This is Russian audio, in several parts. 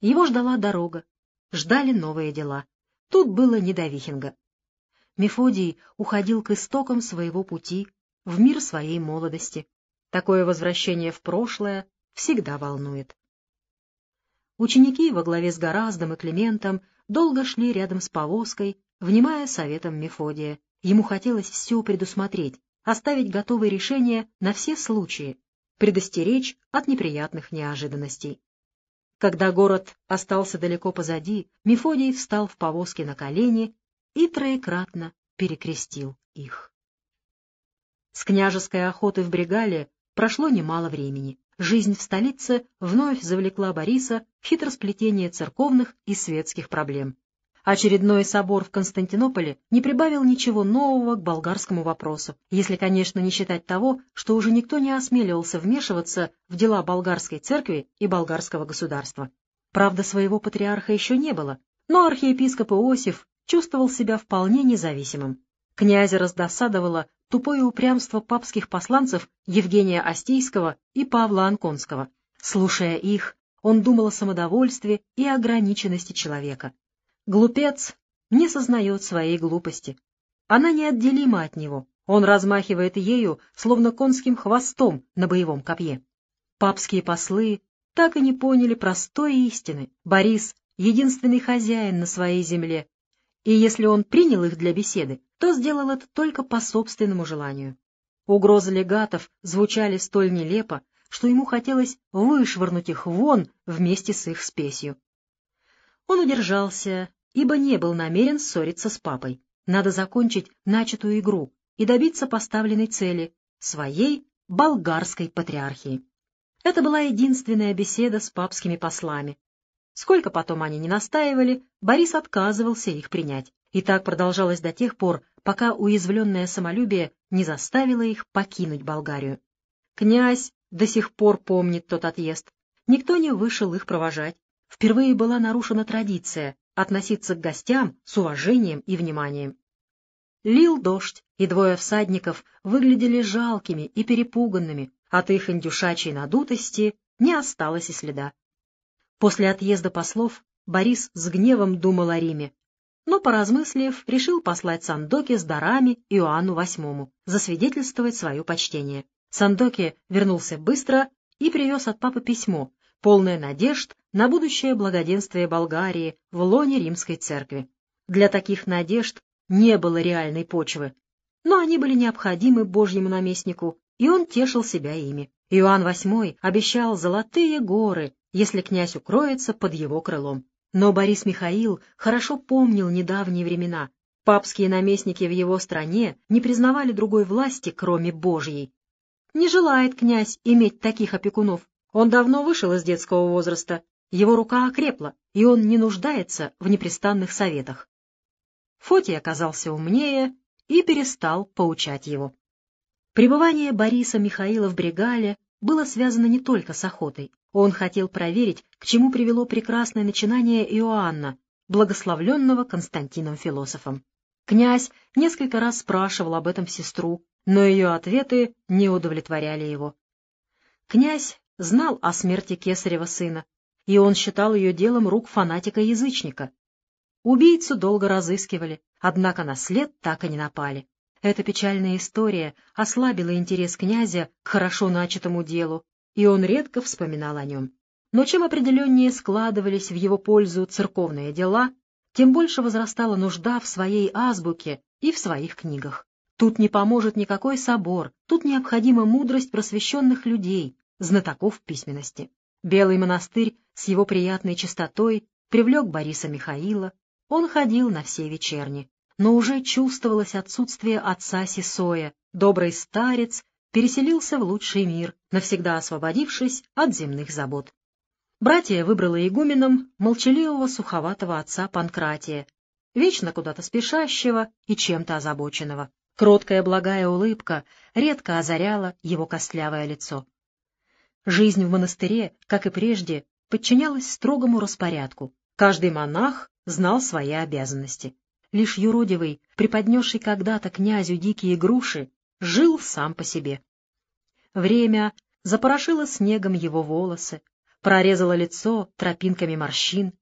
Его ждала дорога, ждали новые дела. Тут было не до Вихинга. Мефодий уходил к истокам своего пути, в мир своей молодости. Такое возвращение в прошлое всегда волнует. Ученики во главе с Гораздом и Климентом долго шли рядом с повозкой, внимая советам Мефодия. Ему хотелось все предусмотреть, оставить готовые решения на все случаи, предостеречь от неприятных неожиданностей. Когда город остался далеко позади, Мефодий встал в повозке на колени и троекратно перекрестил их. С княжеской охоты в Бригале прошло немало времени. Жизнь в столице вновь завлекла Бориса в хитросплетение церковных и светских проблем. Очередной собор в Константинополе не прибавил ничего нового к болгарскому вопросу, если, конечно, не считать того, что уже никто не осмеливался вмешиваться в дела болгарской церкви и болгарского государства. Правда, своего патриарха еще не было, но архиепископ Иосиф чувствовал себя вполне независимым. Князя раздосадовало тупое упрямство папских посланцев Евгения Остейского и Павла Анконского. Слушая их, он думал о самодовольстве и ограниченности человека. Глупец не сознает своей глупости. Она неотделима от него. Он размахивает ею, словно конским хвостом на боевом копье. Папские послы так и не поняли простой истины. Борис — единственный хозяин на своей земле. И если он принял их для беседы, то сделал это только по собственному желанию. Угрозы легатов звучали столь нелепо, что ему хотелось вышвырнуть их вон вместе с их спесью. Он удержался ибо не был намерен ссориться с папой. Надо закончить начатую игру и добиться поставленной цели — своей болгарской патриархии. Это была единственная беседа с папскими послами. Сколько потом они не настаивали, Борис отказывался их принять. И так продолжалось до тех пор, пока уязвленное самолюбие не заставило их покинуть Болгарию. Князь до сих пор помнит тот отъезд. Никто не вышел их провожать. Впервые была нарушена традиция, относиться к гостям с уважением и вниманием. Лил дождь, и двое всадников выглядели жалкими и перепуганными, от их индюшачьей надутости не осталось и следа. После отъезда послов Борис с гневом думал о Риме, но, поразмыслив, решил послать Сандоке с дарами Иоанну VIII, засвидетельствовать свое почтение. Сандоке вернулся быстро и привез от папы письмо, полное надежд на будущее благоденствие Болгарии в лоне римской церкви. Для таких надежд не было реальной почвы, но они были необходимы Божьему наместнику, и он тешил себя ими. Иоанн VIII обещал золотые горы, если князь укроется под его крылом. Но Борис Михаил хорошо помнил недавние времена. Папские наместники в его стране не признавали другой власти, кроме Божьей. Не желает князь иметь таких опекунов, он давно вышел из детского возраста, его рука окрепла, и он не нуждается в непрестанных советах. Фотий оказался умнее и перестал поучать его. Пребывание Бориса Михаила в Брегале было связано не только с охотой. Он хотел проверить, к чему привело прекрасное начинание Иоанна, благословленного Константином философом. Князь несколько раз спрашивал об этом сестру, но ее ответы не удовлетворяли его. Князь знал о смерти Кесарева сына, и он считал ее делом рук фанатика-язычника. Убийцу долго разыскивали, однако на след так и не напали. Эта печальная история ослабила интерес князя к хорошо начатому делу, и он редко вспоминал о нем. Но чем определеннее складывались в его пользу церковные дела, тем больше возрастала нужда в своей азбуке и в своих книгах. Тут не поможет никакой собор, тут необходима мудрость просвещенных людей, знатоков письменности. Белый монастырь с его приятной чистотой привлек Бориса Михаила, он ходил на все вечерни, но уже чувствовалось отсутствие отца Сисоя, добрый старец переселился в лучший мир, навсегда освободившись от земных забот. Братья выбрало игуменом молчаливого суховатого отца Панкратия, вечно куда-то спешащего и чем-то озабоченного. Кроткая благая улыбка редко озаряла его костлявое лицо. Жизнь в монастыре, как и прежде, подчинялась строгому распорядку. Каждый монах знал свои обязанности. Лишь юродивый, преподнесший когда-то князю дикие груши, жил сам по себе. Время запорошило снегом его волосы, прорезало лицо тропинками морщин,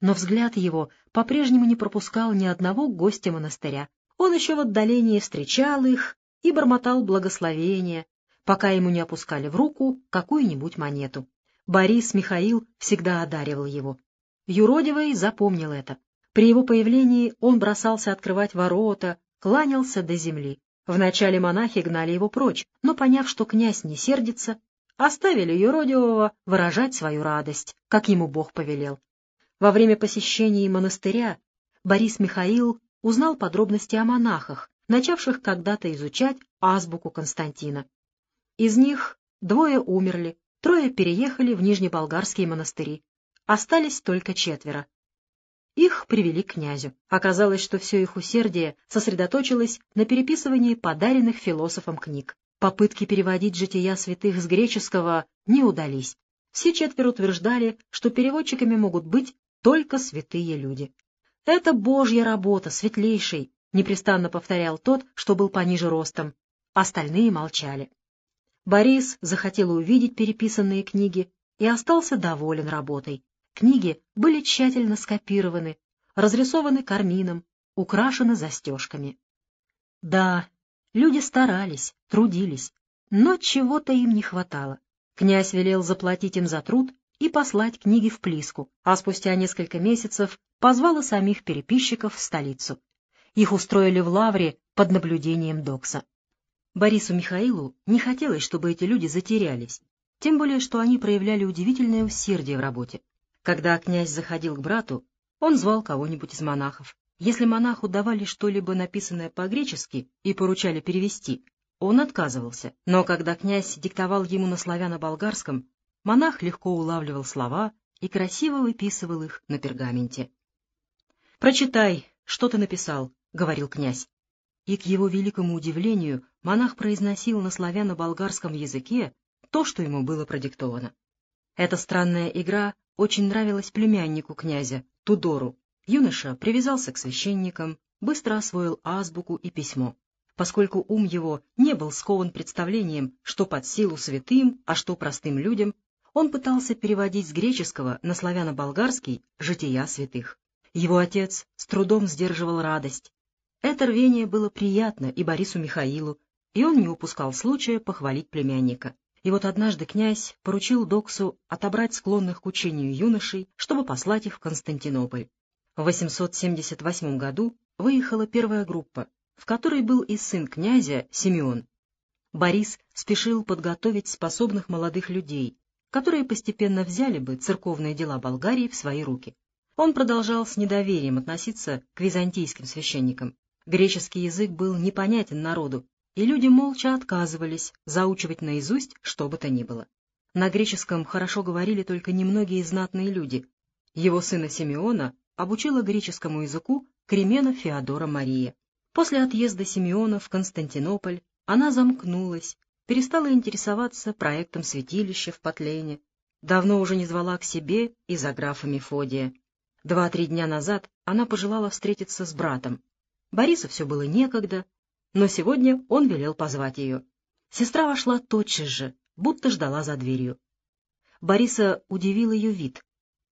но взгляд его по-прежнему не пропускал ни одного гостя монастыря. Он еще в отдалении встречал их и бормотал благословения, пока ему не опускали в руку какую-нибудь монету. Борис Михаил всегда одаривал его. Юродивый запомнил это. При его появлении он бросался открывать ворота, кланялся до земли. Вначале монахи гнали его прочь, но, поняв, что князь не сердится, оставили юродивого выражать свою радость, как ему Бог повелел. Во время посещения монастыря Борис Михаил узнал подробности о монахах, начавших когда-то изучать азбуку Константина. Из них двое умерли, трое переехали в Нижнеболгарские монастыри. Остались только четверо. Их привели к князю. Оказалось, что все их усердие сосредоточилось на переписывании подаренных философам книг. Попытки переводить жития святых с греческого не удались. Все четверо утверждали, что переводчиками могут быть только святые люди. «Это Божья работа, светлейший», — непрестанно повторял тот, что был пониже ростом. Остальные молчали. Борис захотел увидеть переписанные книги и остался доволен работой. Книги были тщательно скопированы, разрисованы кармином, украшены застежками. Да, люди старались, трудились, но чего-то им не хватало. Князь велел заплатить им за труд и послать книги в Плиску, а спустя несколько месяцев позвал самих переписчиков в столицу. Их устроили в лавре под наблюдением Докса. Борису Михаилу не хотелось, чтобы эти люди затерялись, тем более, что они проявляли удивительное усердие в работе. Когда князь заходил к брату, он звал кого-нибудь из монахов. Если монаху давали что-либо написанное по-гречески и поручали перевести, он отказывался. Но когда князь диктовал ему на славяно-болгарском, монах легко улавливал слова и красиво выписывал их на пергаменте. «Прочитай, что ты написал», — говорил князь. И к его великому удивлению монах произносил на славяно-болгарском языке то, что ему было продиктовано. Эта странная игра очень нравилась племяннику князя, Тудору. Юноша привязался к священникам, быстро освоил азбуку и письмо. Поскольку ум его не был скован представлением, что под силу святым, а что простым людям, он пытался переводить с греческого на славяно-болгарский «жития святых». Его отец с трудом сдерживал радость. Это рвение было приятно и Борису Михаилу, и он не упускал случая похвалить племянника. И вот однажды князь поручил Доксу отобрать склонных к учению юношей, чтобы послать их в Константинополь. В 878 году выехала первая группа, в которой был и сын князя Симеон. Борис спешил подготовить способных молодых людей, которые постепенно взяли бы церковные дела Болгарии в свои руки. Он продолжал с недоверием относиться к византийским священникам. Греческий язык был непонятен народу, и люди молча отказывались заучивать наизусть что бы то ни было. На греческом хорошо говорили только немногие знатные люди. Его сына Симеона обучила греческому языку Кремена Феодора Мария. После отъезда Симеона в Константинополь она замкнулась, перестала интересоваться проектом святилища в Патлене, давно уже не звала к себе из-за графа Мефодия. Два-три дня назад она пожелала встретиться с братом. Борису все было некогда, но сегодня он велел позвать ее. Сестра вошла тотчас же, будто ждала за дверью. Бориса удивил ее вид.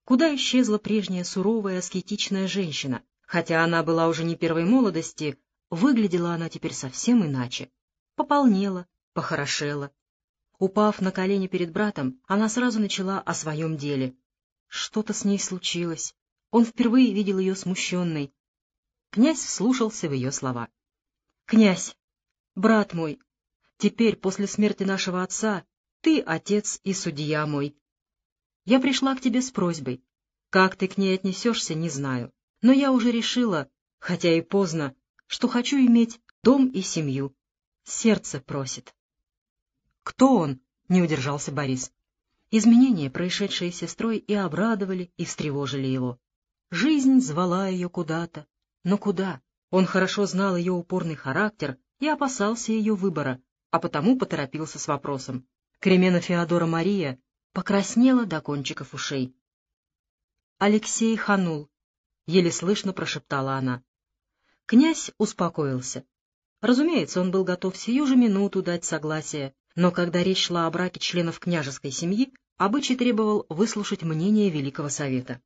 Куда исчезла прежняя суровая аскетичная женщина? Хотя она была уже не первой молодости, выглядела она теперь совсем иначе. Пополнела, похорошела. Упав на колени перед братом, она сразу начала о своем деле. Что-то с ней случилось. Он впервые видел ее смущенной. Князь вслушался в ее слова. «Князь, брат мой, теперь, после смерти нашего отца, ты отец и судья мой. Я пришла к тебе с просьбой. Как ты к ней отнесешься, не знаю. Но я уже решила, хотя и поздно, что хочу иметь дом и семью. Сердце просит». «Кто он?» — не удержался Борис. Изменения, происшедшие с сестрой, и обрадовали, и встревожили его. Жизнь звала ее куда-то. Но куда? Он хорошо знал ее упорный характер и опасался ее выбора, а потому поторопился с вопросом. Кремена Феодора Мария покраснела до кончиков ушей. «Алексей ханул», — еле слышно прошептала она. Князь успокоился. Разумеется, он был готов сию же минуту дать согласие, но когда речь шла о браке членов княжеской семьи, обычай требовал выслушать мнение Великого Совета.